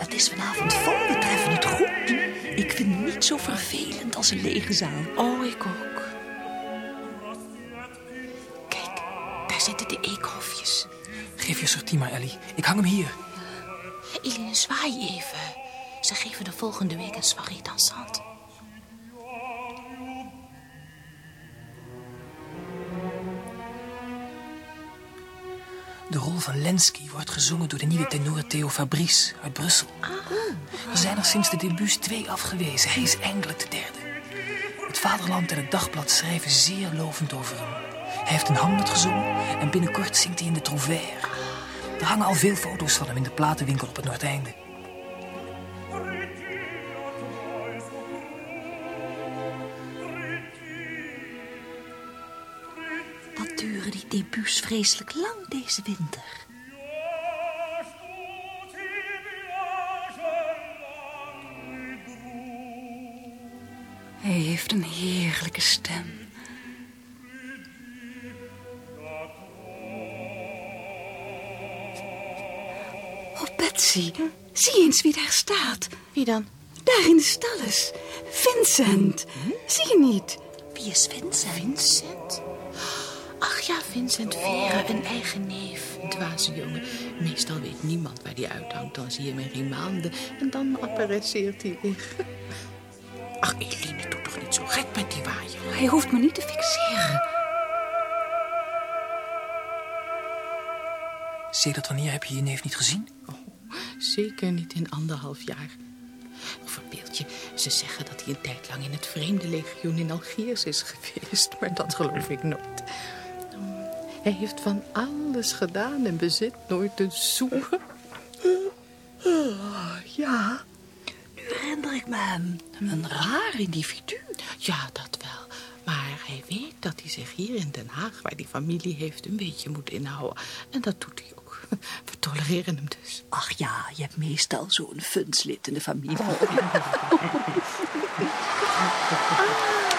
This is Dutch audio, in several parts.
Het is vanavond vol, we treffen het goed. Ik vind het niet zo vervelend als een lege zaal. Oh, ik ook. Kijk, daar zitten de eekhofjes. Geef je sortie maar, Ellie. Ik hang hem hier. Eline, zwaai even. Ze geven de volgende week een soirée dansante. De rol van Lenski wordt gezongen door de nieuwe tenor Theo Fabrice uit Brussel. Er zijn er sinds de debuuts twee afgewezen. Hij is eindelijk de derde. Het Vaderland en het Dagblad schrijven zeer lovend over hem. Hij heeft een Hamlet gezongen en binnenkort zingt hij in de Trouvère. Er hangen al veel foto's van hem in de platenwinkel op het Noordeinde. Duren die debuuts vreselijk lang deze winter. Hij heeft een heerlijke stem. Oh, Betsy, zie eens wie daar staat. Wie dan? Daar in de stalles. Vincent. Zie je niet? Wie is Vincent? Vincent? Ja, Vincent Vera, een eigen neef. Dwaze jongen. Meestal weet niemand waar die uithangt. Dan zie je hem in geen maanden en dan apparaisseert hij weer. Ach, Eline, doe toch niet zo gek met die waaier. Hij hoeft me niet te fixeren. Sedert wanneer heb je je neef niet gezien? Zeker niet in anderhalf jaar. Verbeeld je, ze zeggen dat hij een tijd lang in het vreemde legioen in Algiers is geweest. Maar dat geloof ik nooit. Hij heeft van alles gedaan en bezit nooit een sou. Ja, nu herinner ik me hem. Een raar individu. Ja, dat wel. Maar hij weet dat hij zich hier in Den Haag, waar die familie heeft, een beetje moet inhouden. En dat doet hij ook. We tolereren hem dus. Ach ja, je hebt meestal zo'n funslid in de familie. Je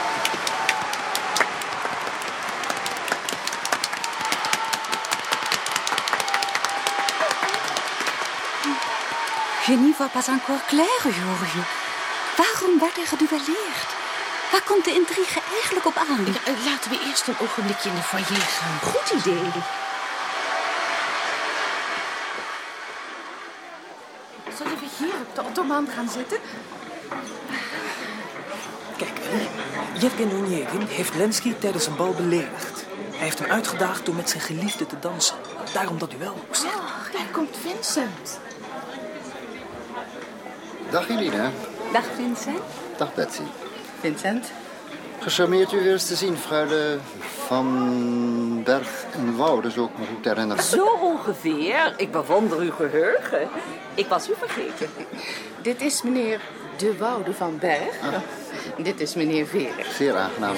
vois pas encore clair, Giorgio. Waarom werd er geduelleerd? Waar komt de intrigue eigenlijk op aan? Ja, eh, laten we eerst een ogenblikje in de foyer gaan. Goed idee. Zullen we hier op de ottomaan gaan zitten? Kijk, Ellie. Yevgen Onegin heeft Lenski tijdens een bal beledigd. Hij heeft hem uitgedaagd door met zijn geliefde te dansen. Daarom dat duel. Ach, daar komt Vincent. Dag Eline. Dag, Vincent. Dag Betsy. Vincent. Gecharmeerd u weer eens te zien, Fruide van Berg en Woude, zo ik me goed herinner. Zo ongeveer. Ik bewonder uw geheugen. Ik was u vergeten. Dit is meneer De Woude van Berg. Dit is meneer Verer. Zeer aangenaam.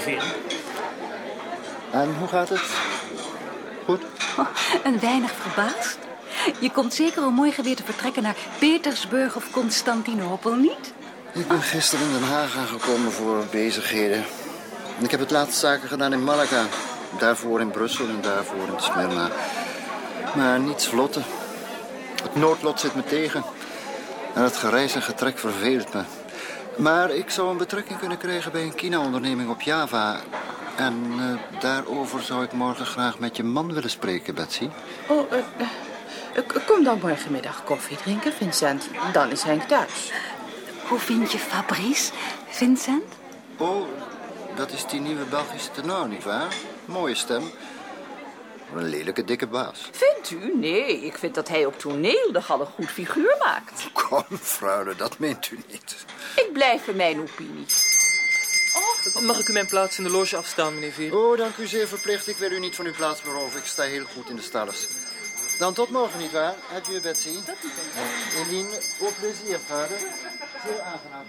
En hoe gaat het? Goed? Oh, een weinig verbaasd. Je komt zeker om morgen weer te vertrekken naar Petersburg of Constantinopel, niet? Ik ben gisteren in Den Haag aangekomen voor bezigheden. En ik heb het laatst zaken gedaan in Malaga. Daarvoor in Brussel en daarvoor in Smyrna. Maar niets vlotte. Het noodlot zit me tegen. En het gereis en getrek verveelt me. Maar ik zou een betrekking kunnen krijgen bij een kina-onderneming op Java. En eh, daarover zou ik morgen graag met je man willen spreken, Betsy. Oh, k- kom dan morgenmiddag koffie drinken, Vincent. Dan is Henk thuis. Hoe vind je Fabrice, Vincent? Oh, dat is die nieuwe Belgische tenor, nietwaar? Mooie stem. Maar Een lelijke dikke baas. Vindt u? Nee, ik vind dat hij op toneel nogal een goed figuur maakt. Kom, vrouwde, dat meent u niet. Ik blijf bij mijn opinie. Mag ik u mijn plaats in de loge afstaan, meneer Veer? Oh, dank u zeer verplicht. Ik wil u niet van uw plaats beroven. Ik sta heel goed in de stallers. Dan tot morgen, nietwaar? Adieu, Betsy. Dat Eline, au plezier, vader. Zeer aangenaam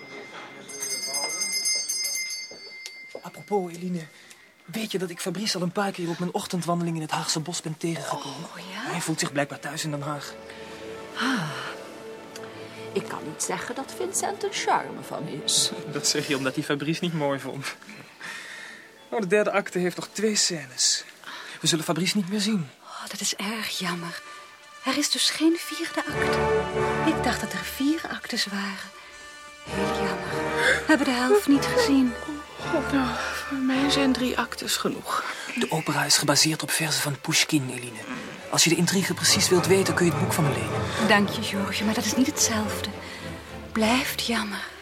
Apropos, Eline. Weet je dat ik Fabrice al een paar keer op mijn ochtendwandeling in het Haagse bos ben tegengekomen? Oh, ja? Hij voelt zich blijkbaar thuis in Den Haag. Ik kan niet zeggen dat Vincent een charme van is. Dat zeg je omdat hij Fabrice niet mooi vond. Oh, de derde acte heeft nog twee scènes. We zullen Fabrice niet meer zien. Oh, dat is erg jammer. Er is dus geen vierde acte. Ik dacht dat er vier actes waren. Heel jammer. We hebben de helft niet gezien. Nou, voor mij zijn drie actes genoeg. De opera is gebaseerd op verzen van Pushkin, Eline. Als je de intrigue precies wilt weten, kun je het boek van me lenen. Dank je, George, maar dat is niet hetzelfde. Blijft jammer.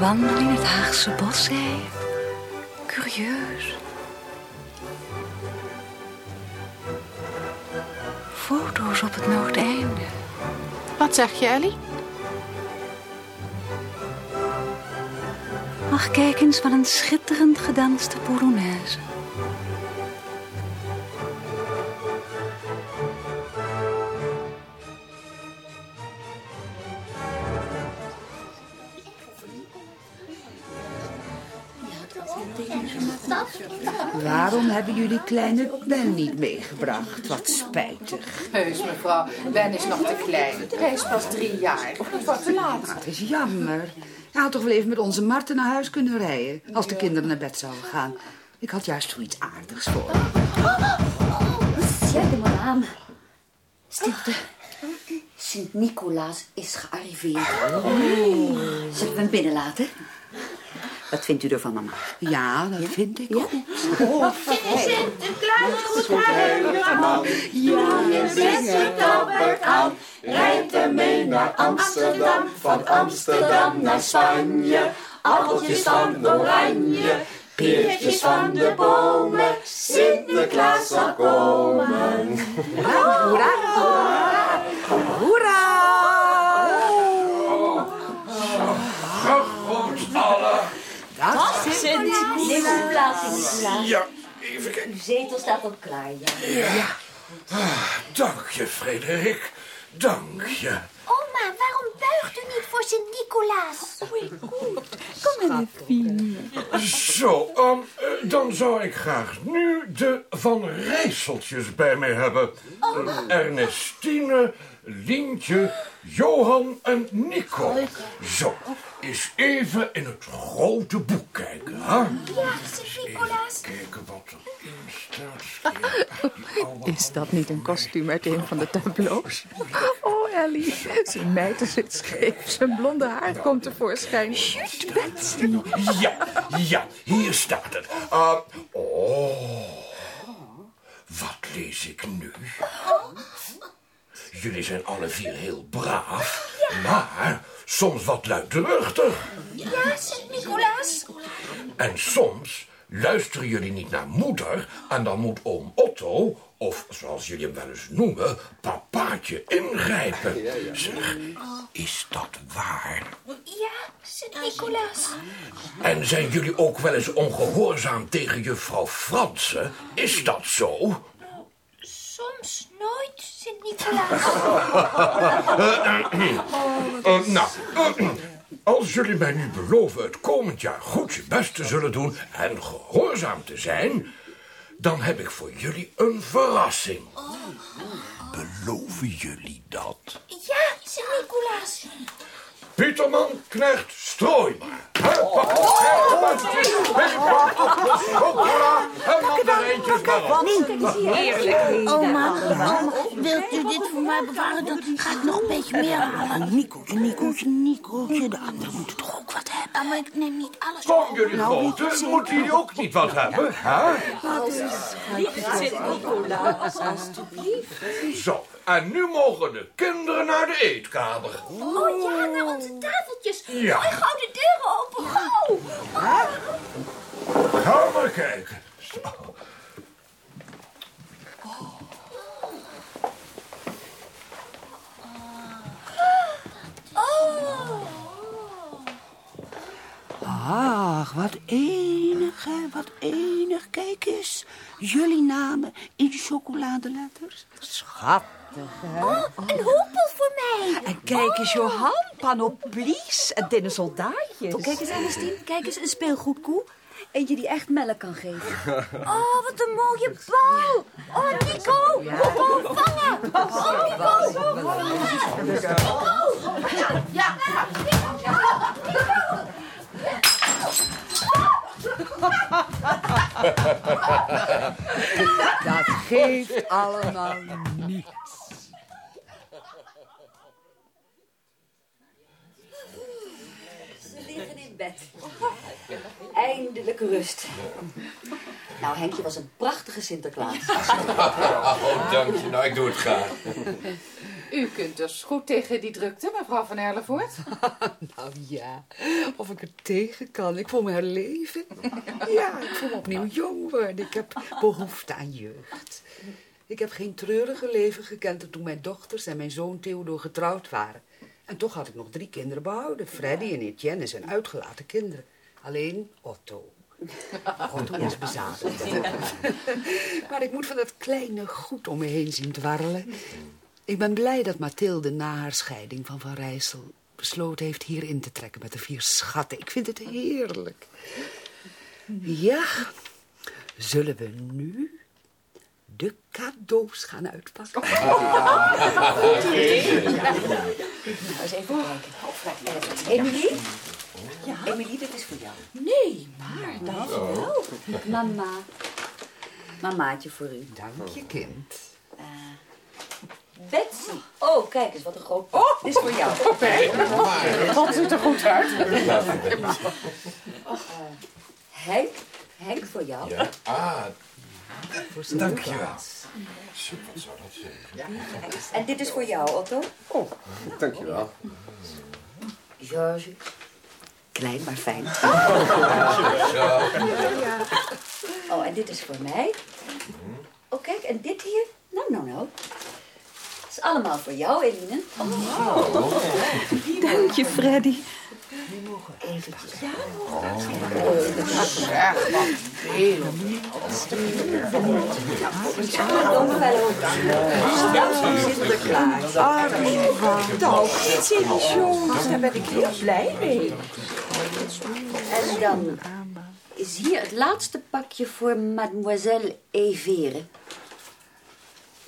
Wandelen in het Haagse bos, je? Curieus. Foto's op het Noordeinde. Wat zeg je, Ellie? Ach, kijk eens wat een schitterend gedanste Polonaise. Waarom hebben jullie kleine Ben niet meegebracht? Wat spijtig. Heus, mevrouw. Ben is nog te klein. Hij is pas drie jaar. Het wordt te laat. Dat is jammer. Hij had toch wel even met onze Marten naar huis kunnen rijden... als de kinderen naar bed zouden gaan. Ik had juist zoiets aardigs voor. Zet hem maar aan. Stilte. Sint-Nicolaas is gearriveerd. Zullen we hem binnenlaten? Wat vindt u ervan, mama? Ja, dat vind ik Ja? goed. Rijdt er mee naar Amsterdam, van Amsterdam naar Spanje. Appeltjes van oranje, peertjes van de bomen, Sinterklaas zal komen. Nicolaas, Nicolaas. Ja, even kijken. Uw zetel staat al klaar, ja. Dank je, Frederik. Dank je. Oma, waarom buigt u niet voor Sint-Nicolaas? Zo, ehm, eh, dan zou ik graag nu de Van Rijsseltjes bij mij hebben. Ernestine, Lientje, Johan en Nico. Zo, eens even in het grote boek kijken, hè? Ja, Sint-Nicolaas. Kijken wat erin staat. Is dat niet een kostuum uit een van de tableaus? Oh, Ellie, zijn mijter zit scheef. Zijn blonde haar komt tevoorschijn. Ja, ja, hier staat het. Uh, oh, wat lees ik nu? Jullie zijn alle vier heel braaf, maar soms wat luidruchtig. Ja, Sint-Nicolaas. En soms luisteren jullie niet naar moeder en dan moet oom Otto, of zoals jullie hem wel eens noemen, papaatje ingrijpen. Zeg, is dat waar? Ja, Sint-Nicolaas. En zijn jullie ook wel eens ongehoorzaam tegen juffrouw Fransen? Is dat zo? Soms nooit, Sint-Nicolaas. Eh, nou, eh, als jullie mij nu beloven het komend jaar goed je best te zullen doen en gehoorzaam te zijn, dan heb ik voor jullie een verrassing. Beloven jullie dat? Ja, Sint-Nicolaas. Pieterman, knecht, strooi op. Oma, oma, wilt u dit voor mij bewaren? Dan ga ik nog een beetje meer halen. Nicootje, Nicootje, Nicootje. De anderen moeten toch ook wat hebben? Ja, maar ik neem niet alles. Kom jullie grote, moeten jullie ook niet wat hebben, hè? Sint-Nicolaas, alstublieft. Zo, en nu mogen de kinderen naar de eetkamer. Oh ja, naar onze tafeltjes. Ja. Gooi gauw de deuren open, gauw. Ga maar kijken. Zo. Ach, wat enig, hè, wat enig. Kijk eens, jullie namen in chocoladeletters. Schattig, hè? Oh, een hoepel voor mij. En kijk eens, Johan, panoplies, en tinnen soldaatjes. Oh, kijk eens, Ernestine. Kijk eens, een speelgoedkoe. Eentje die echt melk kan geven. Oh, wat een mooie bal. Oh, Nico, Nico, vangen. Oh, Nico, vangen. Dat geeft allemaal niets. Ze liggen in bed. Eindelijk rust. Nou, Henkje was een prachtige Sinterklaas. Oh, dank je. Nou, ik doe het graag. U kunt dus goed tegen die drukte, mevrouw van Erlevoort. Nou ja, of ik er tegen kan. Ik voel me herleven. Ja, ik voel me opnieuw jong worden. Ik heb behoefte aan jeugd. Ik heb geen treurige leven gekend toen mijn dochters en mijn zoon Theodor getrouwd waren. En toch had ik nog drie kinderen behouden. Freddy en Etienne zijn uitgelaten kinderen. Alleen Otto. Otto is bezadigd. maar ik moet van dat kleine goed om me heen zien dwarrelen. Ik ben blij dat Mathilde na haar scheiding van Van Rijssel besloten heeft hier in te trekken met de vier schatten. Ik vind het heerlijk. Ja, zullen we nu de cadeaus gaan uitpakken? Nou, eens even kijken. Emilie? Ja? Emilie, dit is voor jou. Nee, maar dan wel. Mama. Mamaatje voor u. Dank je, kind. Betsy. Oh, kijk eens, wat een groot pak. Dit is voor jou. Dat ziet er goed uit. Henk. Henk voor jou. Ja. Ah, Voor dank je wel. Sinterklaas. Zo, wat zou dat zijn? En dit is voor jou, Otto. Dankjewel. George. Klein, maar fijn. Oh, en dit is voor mij. Oh, kijk, en dit hier? Nou, nou, nou. Dat is allemaal voor jou, Eline. Dank je, Freddy. Eventjes. Sinterklaas. Nou, iets Jones, daar ben ik heel blij mee. En dan is hier het laatste pakje voor mademoiselle Evere.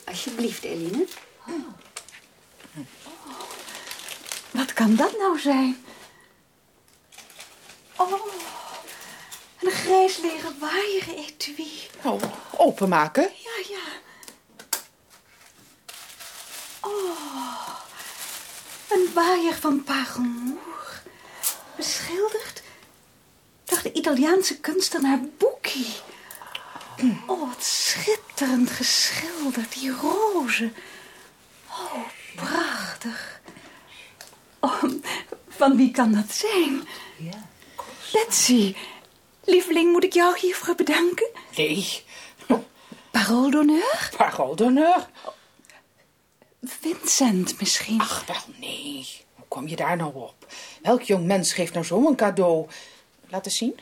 Alsjeblieft, Eline. Wat kan dat nou zijn? Oh, een grijs leren etui. Oh, openmaken. Ja, ja. Oh, een waaier van Pagemoer. Beschilderd door de Italiaanse kunstenaar Bucchi. Oh, wat schitterend geschilderd, die rozen. Oh, prachtig. Oh, van wie kan dat zijn? Ja. Betsy, lieveling, moet ik jou hiervoor bedanken? Nee, Parole d'honneur? parole d'honneur. Vincent misschien. Ach, wel nee. Hoe kom je daar nou op? Welk jong mens geeft nou zo'n cadeau? Laat eens zien.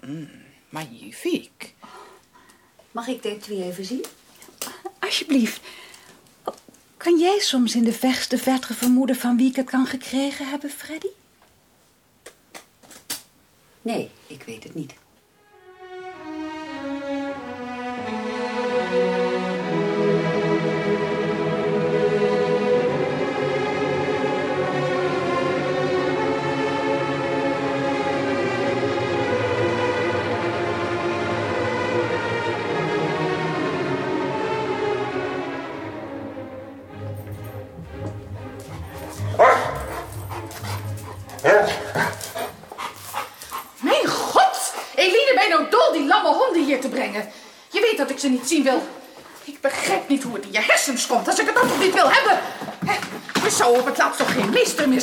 Mm, magnifique. Mag ik dit twee even zien? Alsjeblieft. Kan jij soms in de verste verte vermoeden van wie ik het kan gekregen hebben, Freddy? Nee, ik weet het niet.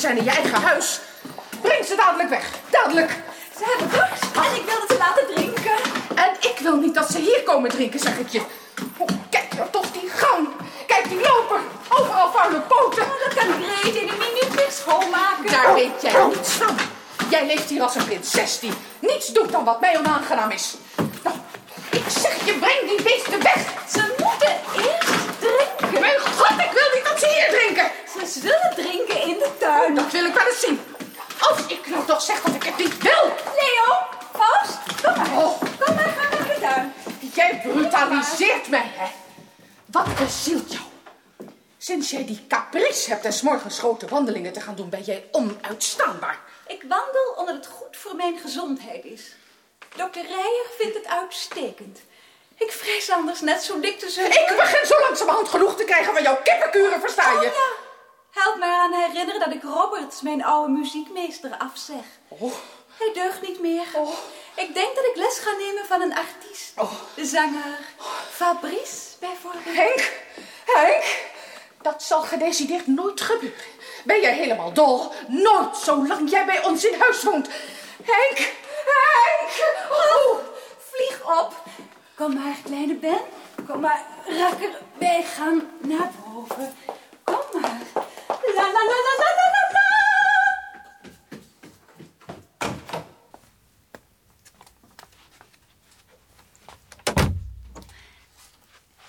Zijn in je eigen huis. Breng ze dadelijk weg. Dadelijk. Ze hebben dorst en ik wilde ze laten drinken. En ik wil niet dat ze hier komen drinken, zeg ik je. Oh, kijk nou toch die gang. Kijk die loper. Overal vuile poten. Oh, dat kan Greet in een minuut weer schoonmaken. Daar weet jij niets van. Jij leeft hier als een prinses die niets doet dan wat mij onaangenaam is. Nou, ik zeg je, breng die beesten weg. Ze moeten eerst drinken. Mijn god, ik wil niet dat ze hier drinken. Ze zullen drinken in de tuin. Dat wil ik wel eens zien. Als ik nou toch zeg dat ik het niet wil. Leo, vast. Kom maar. Oh, Kom maar, ga naar de tuin. jij brutaliseert mij, hè. Wat bezielt jou? Sinds jij die caprice hebt en 's morgens grote wandelingen te gaan doen, ben jij onuitstaanbaar. Ik wandel omdat het goed voor mijn gezondheid is. Dokter Rijer vindt het uitstekend. Ik vrees anders net zo dik te zullen... Ik begin zo langzamerhand genoeg te krijgen van jouw kippenkuren, versta je? Oh ja, help mij aan herinneren dat ik Roberts, mijn oude muziekmeester, afzeg. Oh. Hij deugt niet meer. Ik denk dat ik les ga nemen van een artiest. De zanger Fabrice, bijvoorbeeld. Henk, Henk, dat zal gedecideerd nooit gebeuren. Ben jij helemaal dol? Nooit, zolang jij bij ons in huis woont. Henk, Henk! Oh, vlieg op. Kom maar, kleine Ben. Kom maar, rakker. Wij gaan naar boven. Kom maar. La la la la la.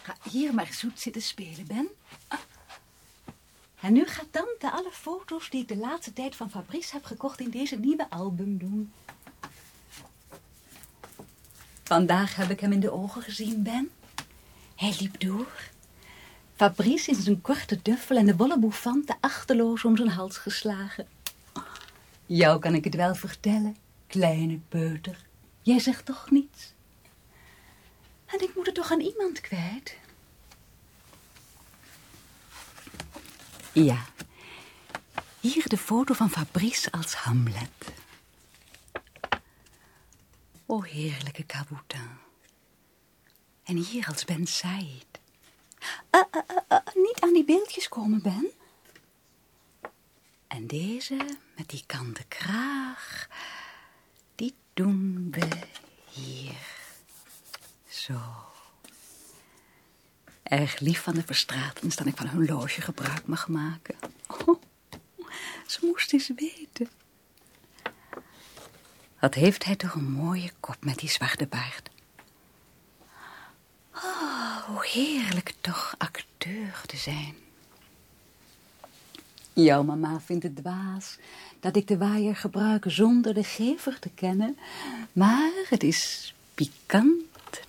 Ga hier maar zoet zitten spelen, Ben. Ah. En nu gaat Tante alle foto's die ik de laatste tijd van Fabrice heb gekocht in deze nieuwe album doen. Vandaag heb ik hem in de ogen gezien, Ben. Hij liep door. Fabrice in zijn korte duffel en de wollen bouffante achterloos om zijn hals geslagen. Jou kan ik het wel vertellen, kleine peuter. Jij zegt toch niets? En ik moet het toch aan iemand kwijt? Ja, hier de foto van Fabrice als Hamlet. O heerlijke Kaboutin. En hier als Ben Said. Uh, uh, uh, niet aan die beeldjes komen, Ben. En deze met die kanten kraag, die doen we hier. Zo. Erg lief van de Verstratens dat ik van hun loge gebruik mag maken. Oh, ze moest eens weten. Wat heeft hij toch een mooie kop met die zwarte baard. Hoe heerlijk toch acteur te zijn. Jouw mama vindt het dwaas dat ik de waaier gebruik zonder de gever te kennen. Maar het is pikant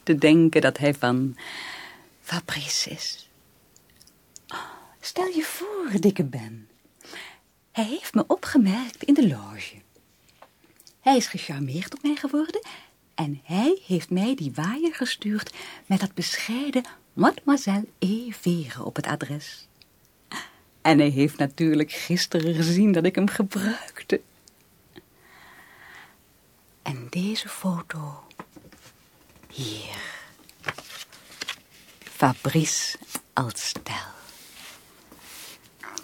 te denken dat hij van Fabrice is. Stel je voor, dikke Ben. Hij heeft me opgemerkt in de loge. Hij is gecharmeerd op mij geworden en hij heeft mij die waaier gestuurd met dat bescheiden Mademoiselle E. Vere op het adres. En hij heeft natuurlijk gisteren gezien dat ik hem gebruikte. En deze foto hier. Fabrice als stel.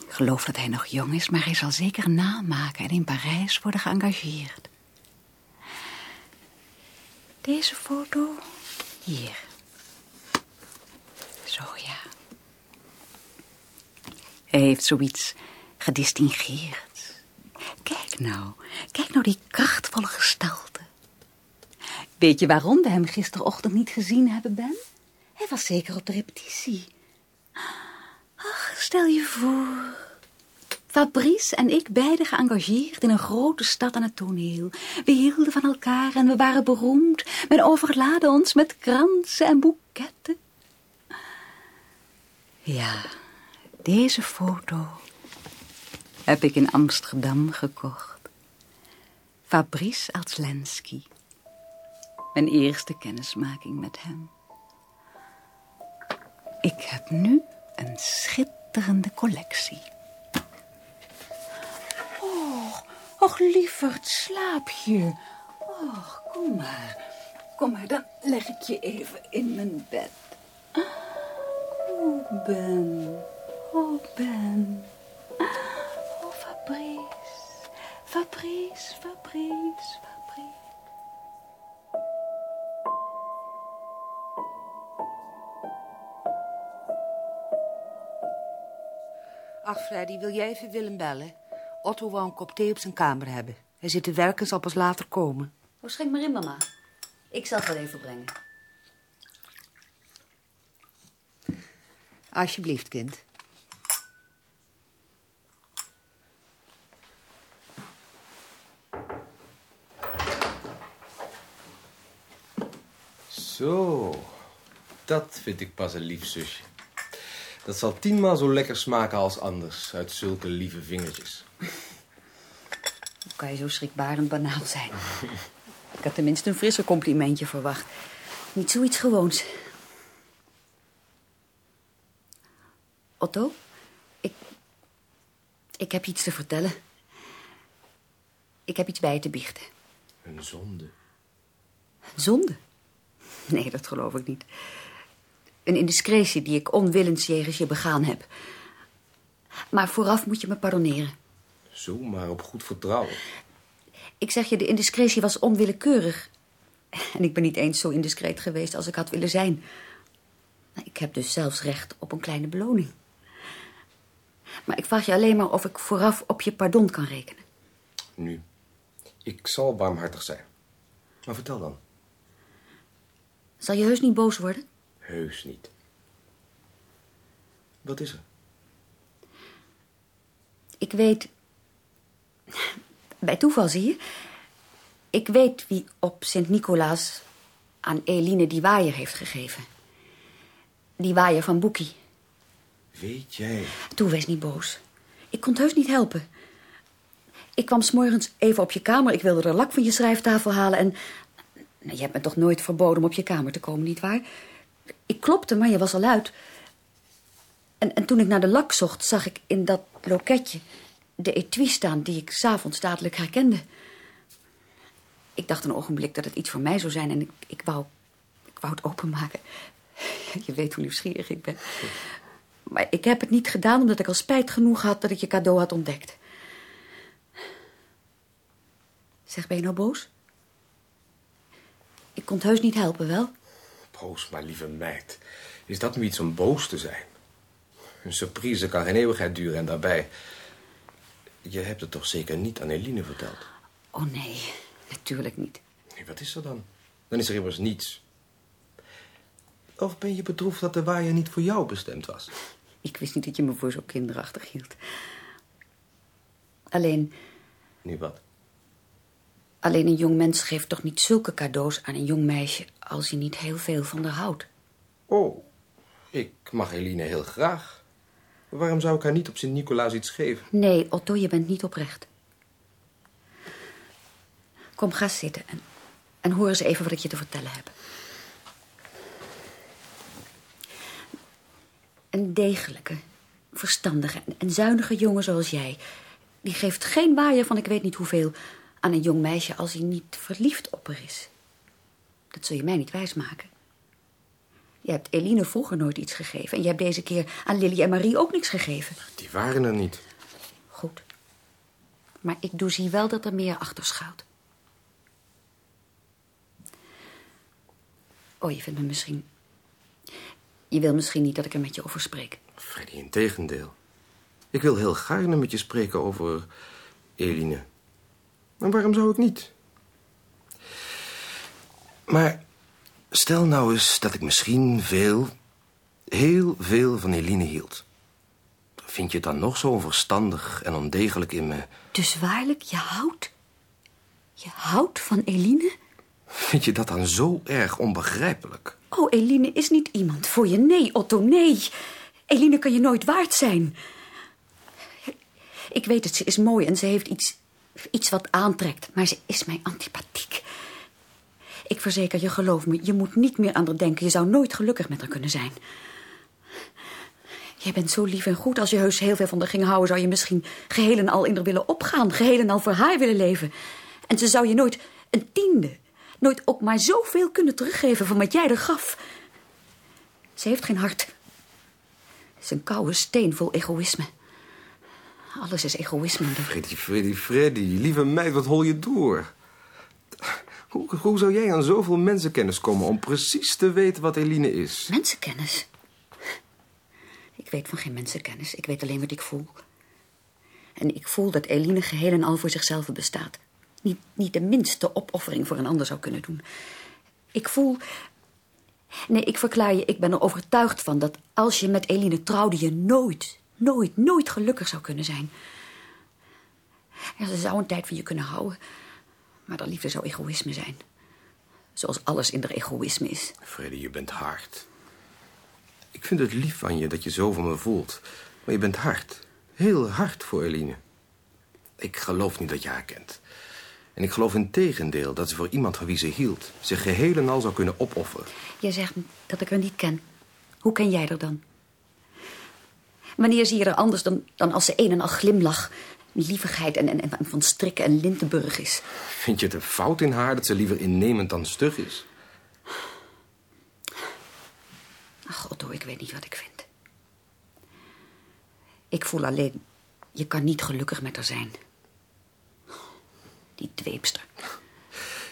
Ik geloof dat hij nog jong is, maar hij zal zeker namaken en in Parijs worden geëngageerd. Deze foto hier. Zo ja. Hij heeft zoiets gedistingeerd. Kijk nou, kijk nou die krachtvolle gestalte. Weet je waarom we hem gisterochtend niet gezien hebben, Ben? Hij was zeker op de repetitie. Ach, stel je voor. Fabrice en ik beiden geëngageerd in een grote stad aan het toneel. We hielden van elkaar en we waren beroemd. Men overlaadde ons met kransen en boeketten. Ja, deze foto heb ik in Amsterdam gekocht. Fabrice Alslensky. Mijn eerste kennismaking met hem. Ik heb nu een schitterende collectie. Oh, och lieverd, slaap je? Och, kom maar. Kom maar, dan leg ik je even in mijn bed. Oh, Ben. Oh, Ben. Oh, Fabrice. Fabrice, Fabrice, Fabrice. Ach, Freddy, wil jij even Willem bellen? Otto wou een kop thee op zijn kamer hebben. Hij zit te werken en zal pas later komen. Oh, schenk maar in, mama. Ik zal het wel even brengen. Alsjeblieft, kind. Zo, dat vind ik pas een lief zusje. Dat zal tienmaal zo lekker smaken als anders, uit zulke lieve vingertjes. Hoe kan je zo schrikbarend banaal zijn? Ik had tenminste een frisser complimentje verwacht. Niet zoiets gewoons. Otto, ik... Ik heb iets te vertellen. Ik heb iets bij je te biechten. Een zonde. Zonde? Nee, dat geloof ik niet. Een indiscretie die ik onwillens jegens je begaan heb. Maar vooraf moet je me pardoneren. Zo, maar op goed vertrouwen. Ik zeg je, de indiscretie was onwillekeurig. En ik ben niet eens zo indiscreet geweest als ik had willen zijn. Ik heb dus zelfs recht op een kleine beloning. Maar ik vraag je alleen maar of ik vooraf op je pardon kan rekenen. Nu, ik zal barmhartig zijn. Maar vertel dan. Zal je heus niet boos worden? Heus niet. Wat is er? Ik weet... Bij toeval, zie je. Ik weet wie op Sint-Nicolaas aan Eline die waaier heeft gegeven. Die waaier van Boekie. Weet jij? Toe, wees niet boos. Ik kon het heus niet helpen. Ik kwam s'morgens even op je kamer. Ik wilde de lak van je schrijftafel halen en... Nou, je hebt me toch nooit verboden om op je kamer te komen, nietwaar? Ik klopte, maar je was al uit. En, en toen ik naar de lak zocht, zag ik in dat loketje de etui staan die ik s'avonds dadelijk herkende. Ik dacht een ogenblik dat het iets voor mij zou zijn en ik, ik, wou, ik wou het openmaken. Je weet hoe nieuwsgierig ik ben. Maar ik heb het niet gedaan omdat ik al spijt genoeg had dat ik je cadeau had ontdekt. Zeg, ben je nou boos? Ik kon het heus niet helpen, wel? Boos, maar lieve meid. Is dat nu iets om boos te zijn? Een surprise kan geen eeuwigheid duren en daarbij... Je hebt het toch zeker niet aan Eline verteld? Oh nee, natuurlijk niet. Nee, wat is er dan? Dan is er immers niets. Of ben je bedroefd dat de waaier niet voor jou bestemd was? Ik wist niet dat je me voor zo kinderachtig hield. Alleen... Nu wat? Alleen een jong mens geeft toch niet zulke cadeaus aan een jong meisje... als hij niet heel veel van haar houdt. Oh, ik mag Eline heel graag. Waarom zou ik haar niet op Sint-Nicolaas iets geven? Nee, Otto, je bent niet oprecht. Kom, ga zitten en, en hoor eens even wat ik je te vertellen heb. Een degelijke, verstandige en zuinige jongen zoals jij... die geeft geen waaier van ik weet niet hoeveel... aan een jong meisje als hij niet verliefd op haar is. Dat zul je mij niet wijsmaken. Je hebt Eline vroeger nooit iets gegeven... en je hebt deze keer aan Lily en Marie ook niks gegeven. Die waren er niet. Goed. Maar ik doe zie wel dat er meer achter schuilt. Oh, je vindt me misschien... Je wil misschien niet dat ik er met je over spreek. Freddy, in tegendeel. Ik wil heel gaarne met je spreken over Eline. Maar waarom zou ik niet? Maar stel nou eens dat ik misschien veel, heel veel van Eline hield. Vind je het dan nog zo onverstandig en ondegelijk in me? Dus waarlijk, je houdt... Je houdt van Eline? Vind je dat dan zo erg onbegrijpelijk? Oh, Eline is niet iemand voor je. Nee, Otto, nee. Eline kan je nooit waard zijn. Ik weet het, ze is mooi en ze heeft iets, iets wat aantrekt. Maar ze is mij antipathiek. Ik verzeker je, geloof me, je moet niet meer aan haar denken. Je zou nooit gelukkig met haar kunnen zijn. Jij bent zo lief en goed. Als je heus heel veel van haar ging houden... zou je misschien geheel en al in haar willen opgaan. Geheel en al voor haar willen leven. En ze zou je nooit een tiende... nooit ook maar zoveel kunnen teruggeven van wat jij er gaf. Ze heeft geen hart. Het is een koude steen vol egoïsme. Alles is egoïsme. Freddy, Freddy, Freddy, lieve meid, wat hol je door? Hoe, hoe zou jij aan zoveel mensenkennis komen om precies te weten wat Eline is? Mensenkennis? Ik weet van geen mensenkennis. Ik weet alleen wat ik voel. En ik voel dat Eline geheel en al voor zichzelf bestaat. Niet, niet de minste opoffering voor een ander zou kunnen doen. Ik voel... Nee, ik verklaar je, ik ben er overtuigd van... dat als je met Eline trouwde, je nooit, nooit, nooit gelukkig zou kunnen zijn. Ze zou een tijd van je kunnen houden. Maar dat liefde zou egoïsme zijn. Zoals alles in de egoïsme is. Freddy, je bent hard. Ik vind het lief van je dat je zo van me voelt. Maar je bent hard. Heel hard voor Eline. Ik geloof niet dat je haar kent. En ik geloof in tegendeel dat ze voor iemand van wie ze hield... zich geheel en al zou kunnen opofferen. Jij zegt dat ik haar niet ken. Hoe ken jij haar dan? Wanneer zie je er anders dan, dan als ze een en al glimlach... lievigheid en, en, en van strikken en Lintenburg is? Vind je het een fout in haar dat ze liever innemend dan stug is? Ach, Otto, ik weet niet wat ik vind. Ik voel alleen, je kan niet gelukkig met haar zijn. Die dweepster.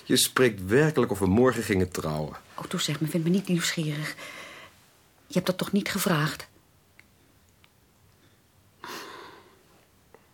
Je spreekt werkelijk of we morgen gingen trouwen. Otto, zeg me, vind me niet nieuwsgierig. Je hebt dat toch niet gevraagd?